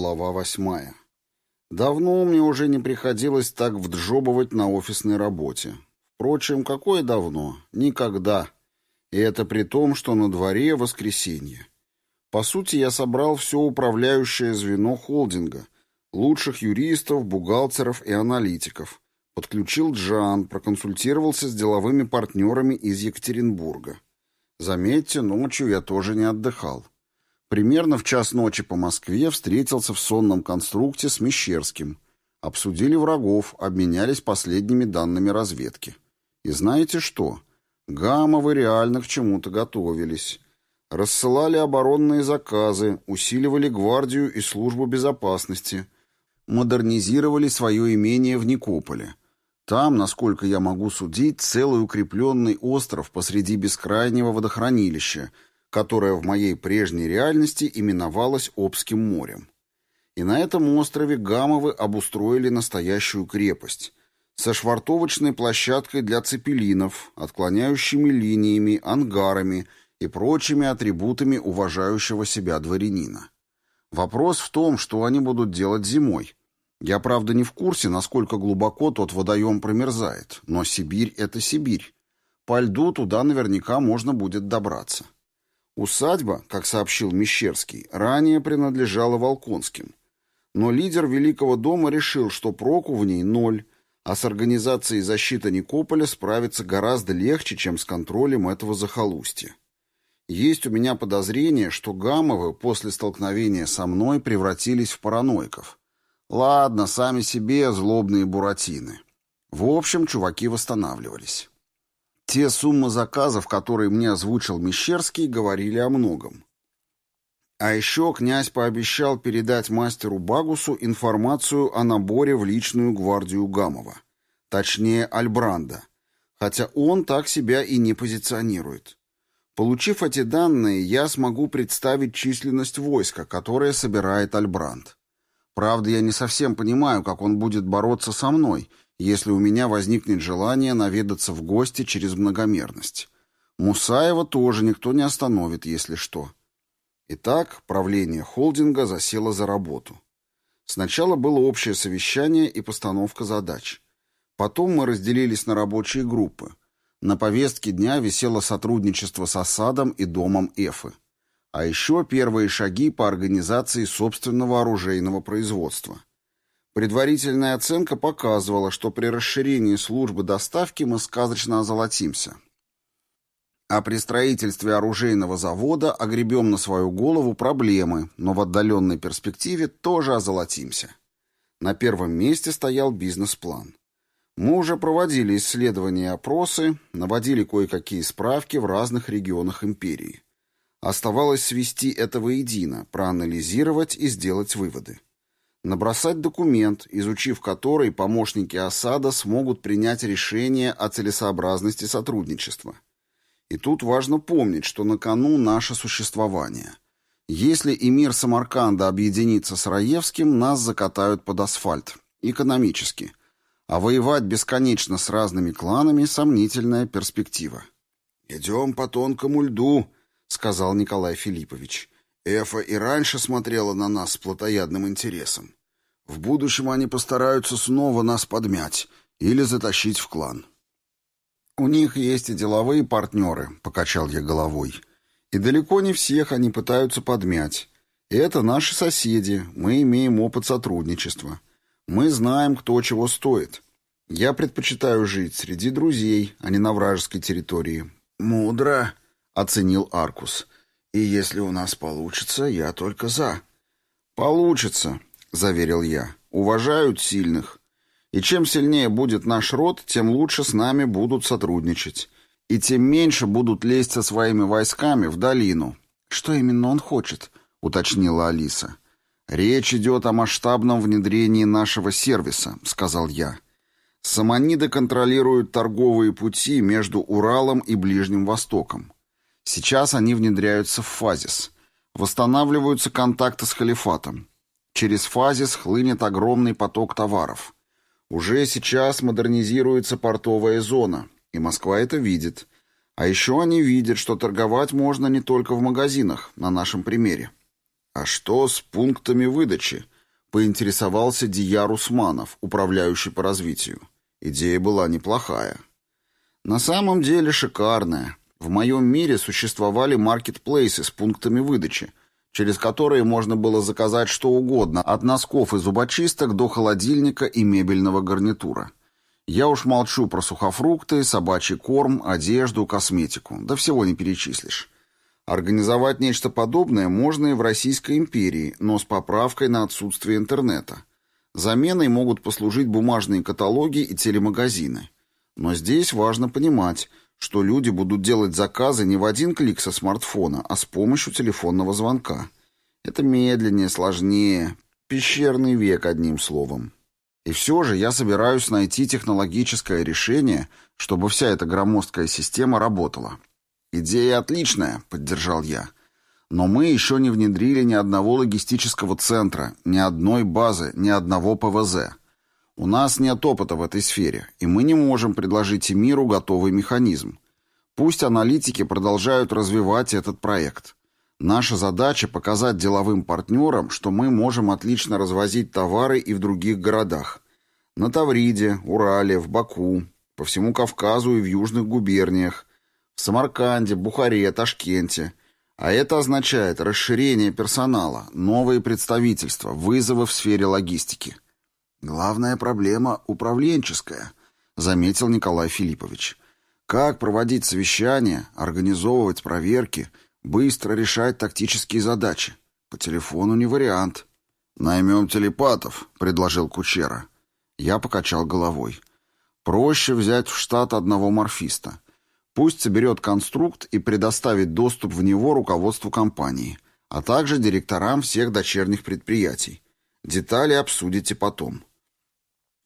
Глава восьмая. Давно мне уже не приходилось так вджобывать на офисной работе. Впрочем, какое давно? Никогда. И это при том, что на дворе воскресенье. По сути, я собрал все управляющее звено холдинга, лучших юристов, бухгалтеров и аналитиков. Подключил Джан, проконсультировался с деловыми партнерами из Екатеринбурга. Заметьте, ночью я тоже не отдыхал. Примерно в час ночи по Москве встретился в сонном конструкте с Мещерским. Обсудили врагов, обменялись последними данными разведки. И знаете что? Гамовы реально к чему-то готовились. Рассылали оборонные заказы, усиливали гвардию и службу безопасности, модернизировали свое имение в Никополе. Там, насколько я могу судить, целый укрепленный остров посреди бескрайнего водохранилища – которое в моей прежней реальности именовалось Обским морем. И на этом острове Гамовы обустроили настоящую крепость со швартовочной площадкой для цепелинов, отклоняющими линиями, ангарами и прочими атрибутами уважающего себя дворянина. Вопрос в том, что они будут делать зимой. Я, правда, не в курсе, насколько глубоко тот водоем промерзает, но Сибирь — это Сибирь. По льду туда наверняка можно будет добраться. Усадьба, как сообщил Мещерский, ранее принадлежала Волконским. Но лидер Великого дома решил, что проку в ней ноль, а с организацией защиты Никополя справиться гораздо легче, чем с контролем этого захолустья. Есть у меня подозрение, что Гамовы после столкновения со мной превратились в параноиков. Ладно, сами себе злобные буратины. В общем, чуваки восстанавливались. Те суммы заказов, которые мне озвучил Мещерский, говорили о многом. А еще князь пообещал передать мастеру Багусу информацию о наборе в личную гвардию Гамова. Точнее, Альбранда. Хотя он так себя и не позиционирует. Получив эти данные, я смогу представить численность войска, которое собирает Альбранд. Правда, я не совсем понимаю, как он будет бороться со мной, если у меня возникнет желание наведаться в гости через многомерность. Мусаева тоже никто не остановит, если что. Итак, правление холдинга засело за работу. Сначала было общее совещание и постановка задач. Потом мы разделились на рабочие группы. На повестке дня висело сотрудничество с осадом и домом Эфы. А еще первые шаги по организации собственного оружейного производства – Предварительная оценка показывала, что при расширении службы доставки мы сказочно озолотимся. А при строительстве оружейного завода огребем на свою голову проблемы, но в отдаленной перспективе тоже озолотимся. На первом месте стоял бизнес-план. Мы уже проводили исследования и опросы, наводили кое-какие справки в разных регионах империи. Оставалось свести это воедино, проанализировать и сделать выводы набросать документ, изучив который помощники осада смогут принять решение о целесообразности сотрудничества. И тут важно помнить, что на кону наше существование. Если эмир Самарканда объединится с Раевским, нас закатают под асфальт. Экономически. А воевать бесконечно с разными кланами – сомнительная перспектива. «Идем по тонкому льду», — сказал Николай Филиппович. Эфа и раньше смотрела на нас с плотоядным интересом. В будущем они постараются снова нас подмять или затащить в клан. «У них есть и деловые партнеры», — покачал я головой. «И далеко не всех они пытаются подмять. Это наши соседи, мы имеем опыт сотрудничества. Мы знаем, кто чего стоит. Я предпочитаю жить среди друзей, а не на вражеской территории». «Мудро», — оценил Аркус. И если у нас получится, я только за. Получится, заверил я. Уважают сильных. И чем сильнее будет наш род, тем лучше с нами будут сотрудничать. И тем меньше будут лезть со своими войсками в долину. Что именно он хочет? уточнила Алиса. Речь идет о масштабном внедрении нашего сервиса, сказал я. Саманиды контролируют торговые пути между Уралом и Ближним Востоком. Сейчас они внедряются в фазис. Восстанавливаются контакты с халифатом. Через фазис хлынет огромный поток товаров. Уже сейчас модернизируется портовая зона, и Москва это видит. А еще они видят, что торговать можно не только в магазинах, на нашем примере. «А что с пунктами выдачи?» — поинтересовался Дияр Усманов, управляющий по развитию. Идея была неплохая. На самом деле шикарная. В моем мире существовали маркетплейсы с пунктами выдачи, через которые можно было заказать что угодно, от носков и зубочисток до холодильника и мебельного гарнитура. Я уж молчу про сухофрукты, собачий корм, одежду, косметику. Да всего не перечислишь. Организовать нечто подобное можно и в Российской империи, но с поправкой на отсутствие интернета. Заменой могут послужить бумажные каталоги и телемагазины. Но здесь важно понимать, что люди будут делать заказы не в один клик со смартфона, а с помощью телефонного звонка. Это медленнее, сложнее. Пещерный век, одним словом. И все же я собираюсь найти технологическое решение, чтобы вся эта громоздкая система работала. «Идея отличная», — поддержал я. «Но мы еще не внедрили ни одного логистического центра, ни одной базы, ни одного ПВЗ. У нас нет опыта в этой сфере, и мы не можем предложить миру готовый механизм. Пусть аналитики продолжают развивать этот проект. Наша задача – показать деловым партнерам, что мы можем отлично развозить товары и в других городах. На Тавриде, Урале, в Баку, по всему Кавказу и в южных губерниях, в Самарканде, Бухаре, Ташкенте. А это означает расширение персонала, новые представительства, вызовы в сфере логистики – «Главная проблема управленческая», — заметил Николай Филиппович. «Как проводить совещания, организовывать проверки, быстро решать тактические задачи? По телефону не вариант». «Наймем телепатов», — предложил Кучера. Я покачал головой. «Проще взять в штат одного морфиста. Пусть соберет конструкт и предоставит доступ в него руководству компании, а также директорам всех дочерних предприятий. Детали обсудите потом».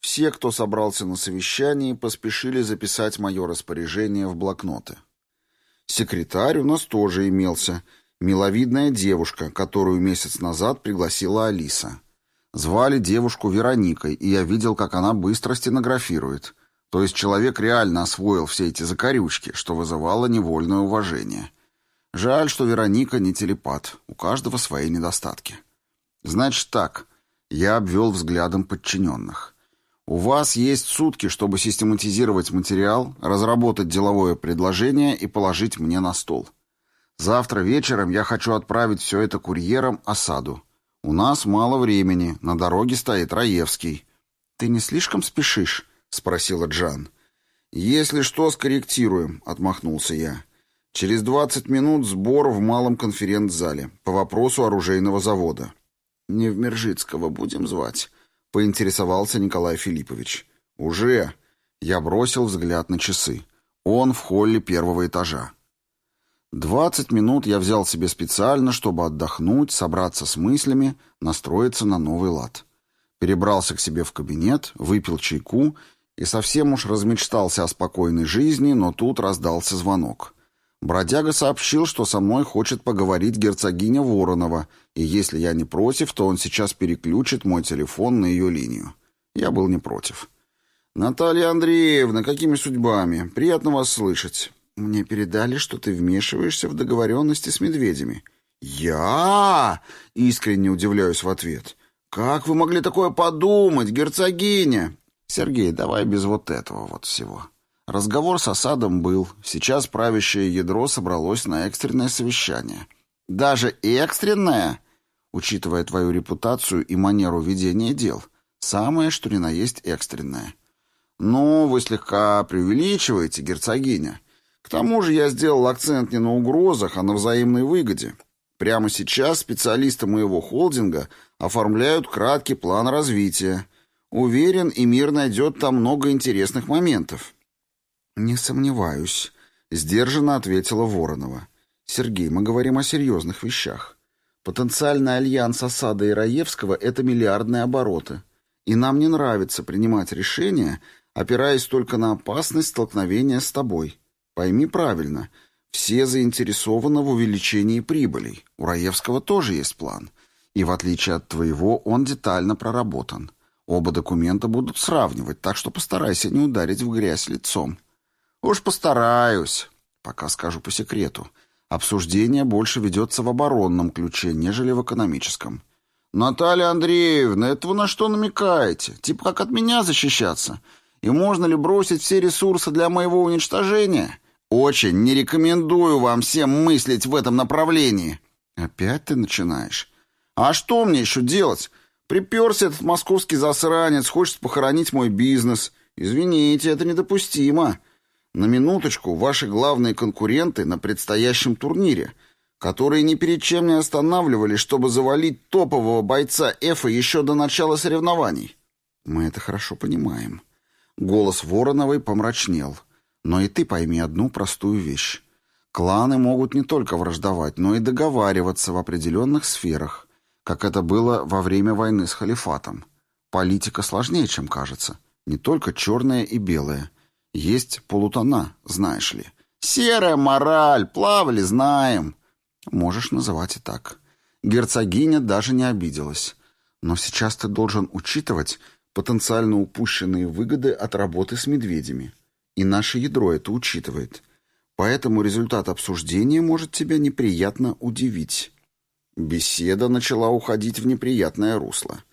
Все, кто собрался на совещании, поспешили записать мое распоряжение в блокноты. Секретарь у нас тоже имелся, миловидная девушка, которую месяц назад пригласила Алиса. Звали девушку Вероникой, и я видел, как она быстро стенографирует. То есть человек реально освоил все эти закорючки, что вызывало невольное уважение. Жаль, что Вероника не телепат, у каждого свои недостатки. Значит так, я обвел взглядом подчиненных. У вас есть сутки, чтобы систематизировать материал, разработать деловое предложение и положить мне на стол. Завтра вечером я хочу отправить все это курьером осаду. У нас мало времени, на дороге стоит Раевский. Ты не слишком спешишь? спросила Джан. Если что, скорректируем, отмахнулся я. Через 20 минут сбор в малом конференц-зале по вопросу оружейного завода. Не в Мержицкого будем звать поинтересовался Николай Филиппович. «Уже!» Я бросил взгляд на часы. Он в холле первого этажа. Двадцать минут я взял себе специально, чтобы отдохнуть, собраться с мыслями, настроиться на новый лад. Перебрался к себе в кабинет, выпил чайку и совсем уж размечтался о спокойной жизни, но тут раздался звонок. Бродяга сообщил, что со мной хочет поговорить герцогиня Воронова, и если я не против, то он сейчас переключит мой телефон на ее линию. Я был не против. «Наталья Андреевна, какими судьбами? Приятно вас слышать. Мне передали, что ты вмешиваешься в договоренности с медведями». «Я?» — искренне удивляюсь в ответ. «Как вы могли такое подумать, герцогиня?» «Сергей, давай без вот этого вот всего». Разговор с осадом был. Сейчас правящее ядро собралось на экстренное совещание. Даже экстренное, учитывая твою репутацию и манеру ведения дел, самое, что ни на есть экстренное. Ну, вы слегка преувеличиваете, герцогиня. К тому же я сделал акцент не на угрозах, а на взаимной выгоде. Прямо сейчас специалисты моего холдинга оформляют краткий план развития. Уверен, и мир найдет там много интересных моментов. «Не сомневаюсь», — сдержанно ответила Воронова. «Сергей, мы говорим о серьезных вещах. Потенциальный альянс осады Ираевского — это миллиардные обороты. И нам не нравится принимать решения, опираясь только на опасность столкновения с тобой. Пойми правильно, все заинтересованы в увеличении прибылей. У Раевского тоже есть план. И в отличие от твоего, он детально проработан. Оба документа будут сравнивать, так что постарайся не ударить в грязь лицом. «Уж постараюсь. Пока скажу по секрету. Обсуждение больше ведется в оборонном ключе, нежели в экономическом. «Наталья Андреевна, это вы на что намекаете? Типа как от меня защищаться? И можно ли бросить все ресурсы для моего уничтожения? Очень не рекомендую вам всем мыслить в этом направлении». «Опять ты начинаешь?» «А что мне еще делать? Приперся этот московский засранец, хочет похоронить мой бизнес. Извините, это недопустимо. На минуточку, ваши главные конкуренты на предстоящем турнире, которые ни перед чем не останавливались, чтобы завалить топового бойца Эфа еще до начала соревнований. Мы это хорошо понимаем. Голос Вороновой помрачнел. Но и ты пойми одну простую вещь. Кланы могут не только враждовать, но и договариваться в определенных сферах, как это было во время войны с халифатом. Политика сложнее, чем кажется. Не только черное и белое. Есть полутона, знаешь ли. Серая мораль, плавали, знаем. Можешь называть и так. Герцогиня даже не обиделась. Но сейчас ты должен учитывать потенциально упущенные выгоды от работы с медведями. И наше ядро это учитывает. Поэтому результат обсуждения может тебя неприятно удивить. Беседа начала уходить в неприятное русло.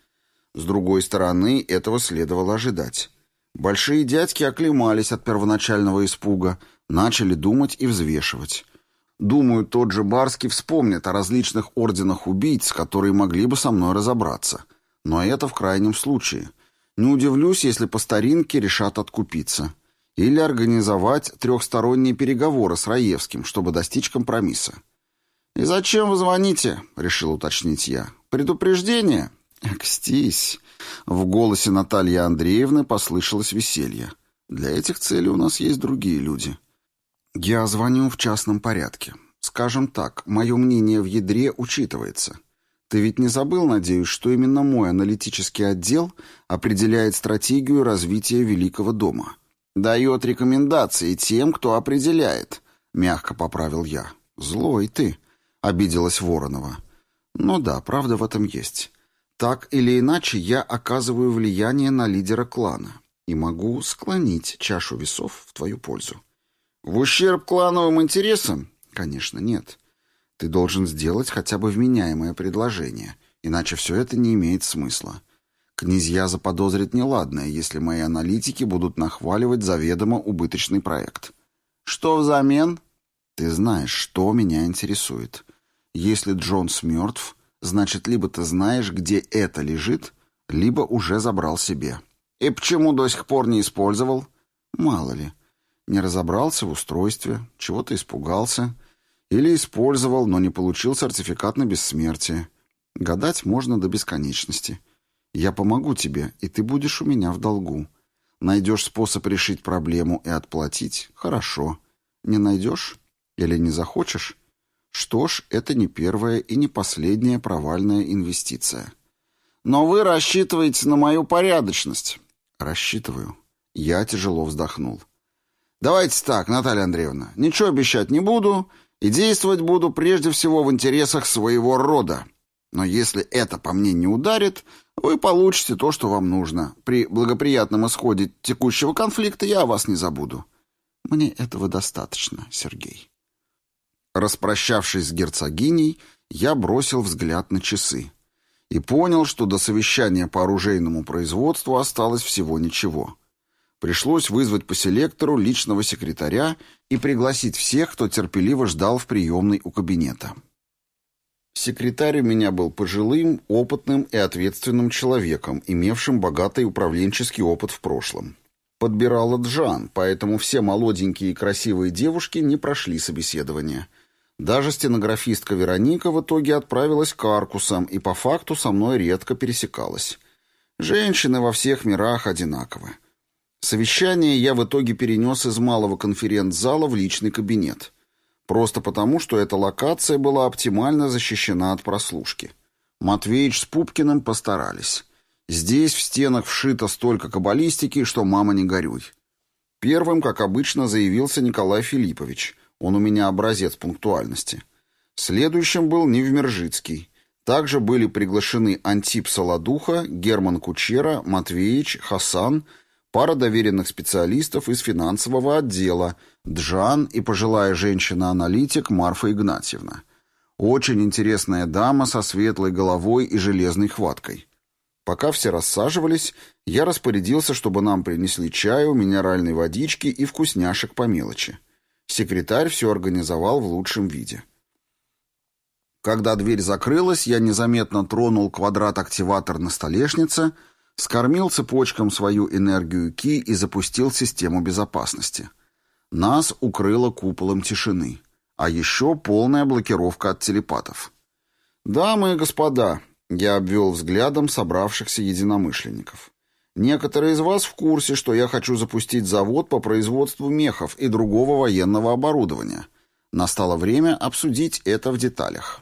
С другой стороны, этого следовало ожидать. Большие дядьки оклемались от первоначального испуга, начали думать и взвешивать. Думаю, тот же Барский вспомнит о различных орденах убийц, которые могли бы со мной разобраться. Но это в крайнем случае. Не удивлюсь, если по старинке решат откупиться. Или организовать трехсторонние переговоры с Раевским, чтобы достичь компромисса. «И зачем вы звоните?» — решил уточнить я. «Предупреждение?» «Кстись!» В голосе Натальи Андреевны послышалось веселье. «Для этих целей у нас есть другие люди». «Я звоню в частном порядке. Скажем так, мое мнение в ядре учитывается. Ты ведь не забыл, надеюсь, что именно мой аналитический отдел определяет стратегию развития Великого дома. Дает рекомендации тем, кто определяет», — мягко поправил я. «Злой ты», — обиделась Воронова. «Ну да, правда в этом есть. Так или иначе, я оказываю влияние на лидера клана и могу склонить чашу весов в твою пользу». «В ущерб клановым интересам?» «Конечно, нет. Ты должен сделать хотя бы вменяемое предложение, иначе все это не имеет смысла. Князья заподозрят неладное, если мои аналитики будут нахваливать заведомо убыточный проект». «Что взамен?» «Ты знаешь, что меня интересует». Если Джонс мертв, значит, либо ты знаешь, где это лежит, либо уже забрал себе. И почему до сих пор не использовал? Мало ли. Не разобрался в устройстве, чего-то испугался. Или использовал, но не получил сертификат на бессмертие. Гадать можно до бесконечности. Я помогу тебе, и ты будешь у меня в долгу. Найдешь способ решить проблему и отплатить — хорошо. Не найдешь или не захочешь что ж, это не первая и не последняя провальная инвестиция. Но вы рассчитываете на мою порядочность. Рассчитываю. Я тяжело вздохнул. Давайте так, Наталья Андреевна, ничего обещать не буду и действовать буду прежде всего в интересах своего рода. Но если это по мне не ударит, вы получите то, что вам нужно. При благоприятном исходе текущего конфликта я вас не забуду. Мне этого достаточно, Сергей. Распрощавшись с герцогиней, я бросил взгляд на часы и понял, что до совещания по оружейному производству осталось всего ничего. Пришлось вызвать по селектору личного секретаря и пригласить всех, кто терпеливо ждал в приемной у кабинета. Секретарь у меня был пожилым, опытным и ответственным человеком, имевшим богатый управленческий опыт в прошлом. Подбирала Джан, поэтому все молоденькие и красивые девушки не прошли собеседование – даже стенографистка Вероника в итоге отправилась к Аркусам и по факту со мной редко пересекалась. Женщины во всех мирах одинаковы. Совещание я в итоге перенес из малого конференц-зала в личный кабинет. Просто потому, что эта локация была оптимально защищена от прослушки. Матвеич с Пупкиным постарались. Здесь в стенах вшито столько каббалистики, что мама не горюй. Первым, как обычно, заявился Николай Филиппович – он у меня образец пунктуальности. Следующим был Невмержицкий. Также были приглашены Антип Солодуха, Герман Кучера, Матвеич, Хасан, пара доверенных специалистов из финансового отдела, Джан и пожилая женщина-аналитик Марфа Игнатьевна. Очень интересная дама со светлой головой и железной хваткой. Пока все рассаживались, я распорядился, чтобы нам принесли чаю, минеральной водички и вкусняшек по мелочи. Секретарь все организовал в лучшем виде. Когда дверь закрылась, я незаметно тронул квадрат-активатор на столешнице, скормил цепочкам свою энергию Ки и запустил систему безопасности. Нас укрыло куполом тишины, а еще полная блокировка от телепатов. «Дамы и господа», — я обвел взглядом собравшихся единомышленников, «некоторые из вас в курсе, что я хочу запустить завод по производству мехов и другого военного оборудования. Настало время обсудить это в деталях».